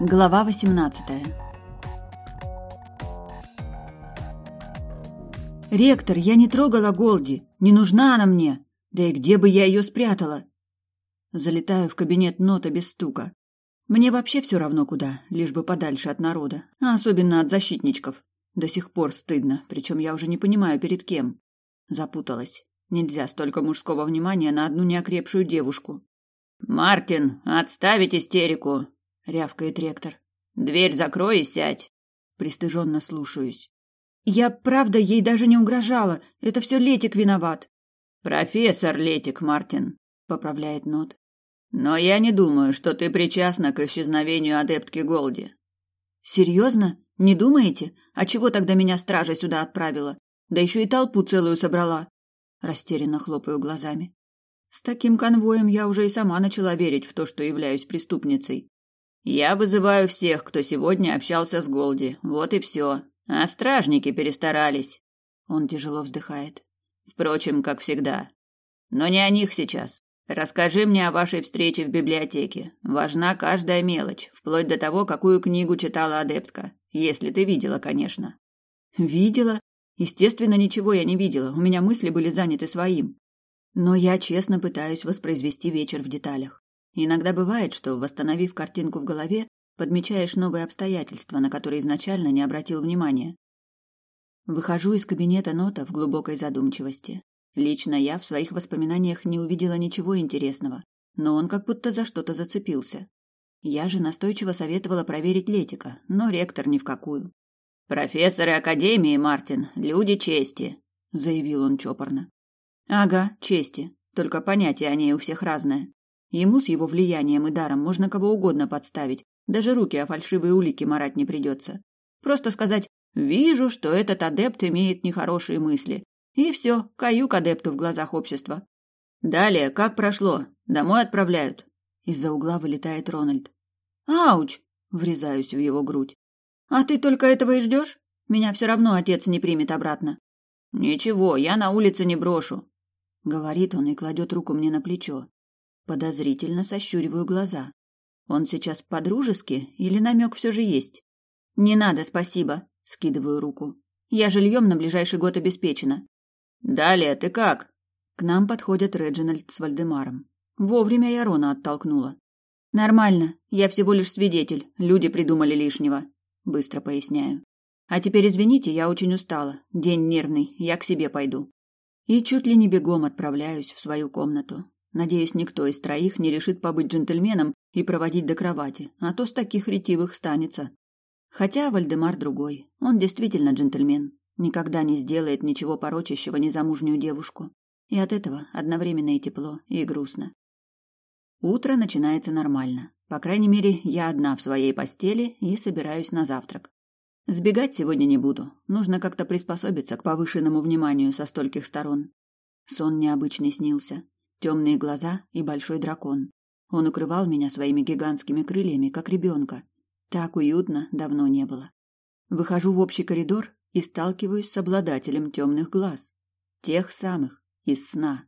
Глава 18 «Ректор, я не трогала Голди. Не нужна она мне. Да и где бы я ее спрятала?» Залетаю в кабинет нота без стука. Мне вообще все равно куда, лишь бы подальше от народа, а особенно от защитничков. До сих пор стыдно, причем я уже не понимаю, перед кем. Запуталась. Нельзя столько мужского внимания на одну неокрепшую девушку. «Мартин, отставить истерику!» Рявкает ректор. Дверь закрой и сядь. Пристыженно слушаюсь. Я правда ей даже не угрожала. Это все Летик виноват. Профессор Летик Мартин, поправляет Нот. Но я не думаю, что ты причастна к исчезновению адептки Голди. Серьезно? Не думаете? А чего тогда меня стража сюда отправила? Да еще и толпу целую собрала. Растерянно хлопаю глазами. С таким конвоем я уже и сама начала верить в то, что являюсь преступницей. Я вызываю всех, кто сегодня общался с Голди. Вот и все. А стражники перестарались. Он тяжело вздыхает. Впрочем, как всегда. Но не о них сейчас. Расскажи мне о вашей встрече в библиотеке. Важна каждая мелочь, вплоть до того, какую книгу читала адептка. Если ты видела, конечно. Видела? Естественно, ничего я не видела. У меня мысли были заняты своим. Но я честно пытаюсь воспроизвести вечер в деталях. Иногда бывает, что, восстановив картинку в голове, подмечаешь новые обстоятельства, на которые изначально не обратил внимания. Выхожу из кабинета Нота в глубокой задумчивости. Лично я в своих воспоминаниях не увидела ничего интересного, но он как будто за что-то зацепился. Я же настойчиво советовала проверить Летика, но ректор ни в какую. «Профессоры Академии, Мартин, люди чести», — заявил он чопорно. «Ага, чести, только понятие о ней у всех разное. Ему с его влиянием и даром можно кого угодно подставить, даже руки о фальшивые улики марать не придется. Просто сказать «вижу, что этот адепт имеет нехорошие мысли». И все, каюк адепту в глазах общества. «Далее, как прошло? Домой отправляют?» Из-за угла вылетает Рональд. «Ауч!» — врезаюсь в его грудь. «А ты только этого и ждешь? Меня все равно отец не примет обратно». «Ничего, я на улице не брошу», — говорит он и кладет руку мне на плечо. Подозрительно сощуриваю глаза. Он сейчас по-дружески или намек все же есть? Не надо, спасибо, скидываю руку. Я жильем на ближайший год обеспечена. Далее ты как? К нам подходят Реджинальд с Вальдемаром. Вовремя я Рона оттолкнула. Нормально, я всего лишь свидетель, люди придумали лишнего. Быстро поясняю. А теперь извините, я очень устала. День нервный, я к себе пойду. И чуть ли не бегом отправляюсь в свою комнату. Надеюсь, никто из троих не решит побыть джентльменом и проводить до кровати, а то с таких ретивых станется. Хотя Вальдемар другой. Он действительно джентльмен. Никогда не сделает ничего порочащего незамужнюю девушку. И от этого одновременно и тепло, и грустно. Утро начинается нормально. По крайней мере, я одна в своей постели и собираюсь на завтрак. Сбегать сегодня не буду. Нужно как-то приспособиться к повышенному вниманию со стольких сторон. Сон необычный снился темные глаза и большой дракон. Он укрывал меня своими гигантскими крыльями, как ребенка. Так уютно давно не было. Выхожу в общий коридор и сталкиваюсь с обладателем темных глаз. Тех самых, из сна.